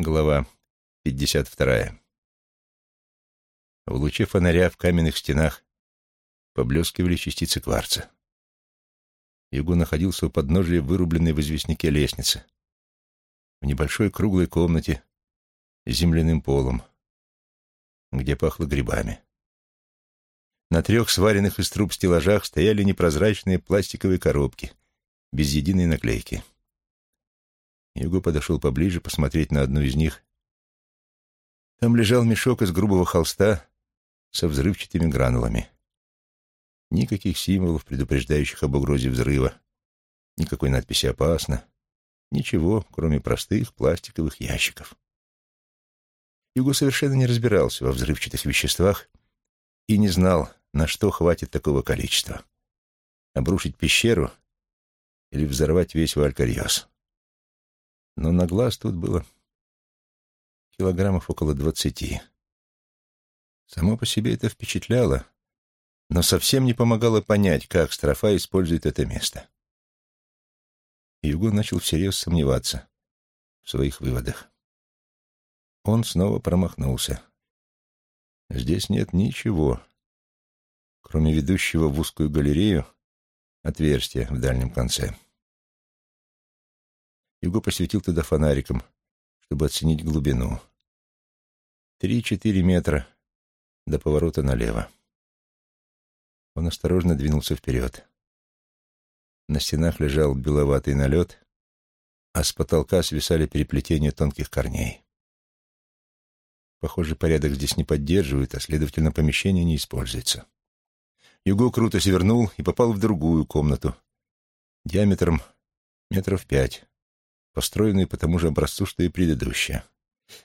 Глава 52. В луче фонаря в каменных стенах поблескивали частицы кварца. Юго находился у подножия вырубленной в известняке лестницы, в небольшой круглой комнате с земляным полом, где пахло грибами. На трех сваренных из труб стеллажах стояли непрозрачные пластиковые коробки без единой наклейки. Юго подошел поближе посмотреть на одну из них. Там лежал мешок из грубого холста со взрывчатыми гранулами. Никаких символов, предупреждающих об угрозе взрыва. Никакой надписи «Опасно». Ничего, кроме простых пластиковых ящиков. Юго совершенно не разбирался во взрывчатых веществах и не знал, на что хватит такого количества. Обрушить пещеру или взорвать весь Валькарьос но на глаз тут было килограммов около двадцати. Само по себе это впечатляло, но совсем не помогало понять, как Строфа использует это место. Юго начал всерьез сомневаться в своих выводах. Он снова промахнулся. Здесь нет ничего, кроме ведущего в узкую галерею отверстия в дальнем конце. Юго посветил туда фонариком, чтобы оценить глубину. Три-четыре метра до поворота налево. Он осторожно двинулся вперед. На стенах лежал беловатый налет, а с потолка свисали переплетения тонких корней. Похоже, порядок здесь не поддерживают, а, следовательно, помещение не используется. Юго круто свернул и попал в другую комнату, диаметром метров пять, построенную по тому же образцу, что и предыдущая.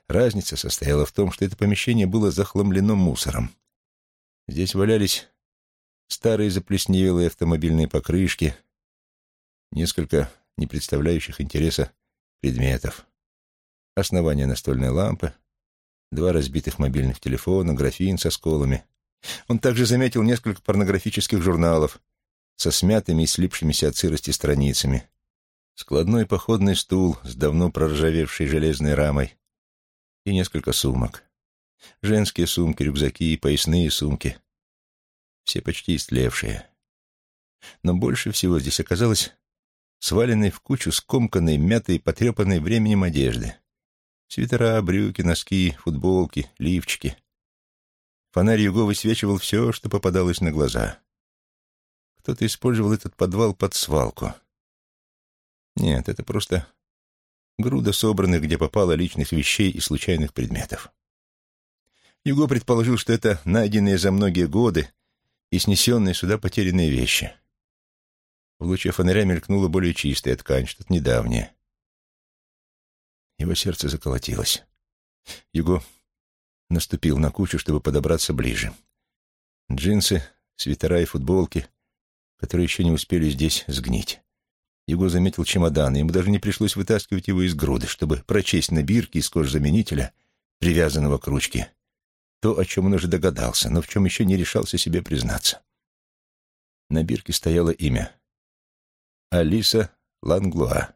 Разница состояла в том, что это помещение было захламлено мусором. Здесь валялись старые заплесневелые автомобильные покрышки, несколько не представляющих интереса предметов, основание настольной лампы, два разбитых мобильных телефона, графин со сколами. Он также заметил несколько порнографических журналов со смятыми и слипшимися от сырости страницами, складной походный стул с давно проржавевшей железной рамой и несколько сумок. Женские сумки, рюкзаки и поясные сумки. Все почти истлевшие. Но больше всего здесь оказалось сваленной в кучу скомканной, мятой, потрепанной временем одежды. Свитера, брюки, носки, футболки, лифчики. Фонарь Юго высвечивал все, что попадалось на глаза. Кто-то использовал этот подвал под свалку. Нет, это просто груда собранных, где попало личных вещей и случайных предметов. Юго предположил, что это найденные за многие годы и снесенные сюда потерянные вещи. В луче фонаря мелькнула более чистая ткань, что-то недавнее. Его сердце заколотилось. Юго наступил на кучу, чтобы подобраться ближе. Джинсы, свитера и футболки, которые еще не успели здесь сгнить. Его заметил чемодан, ему даже не пришлось вытаскивать его из груды, чтобы прочесть на бирке из кожзаменителя, привязанного к ручке, то, о чем он уже догадался, но в чем еще не решался себе признаться. На бирке стояло имя. Алиса Ланглуа.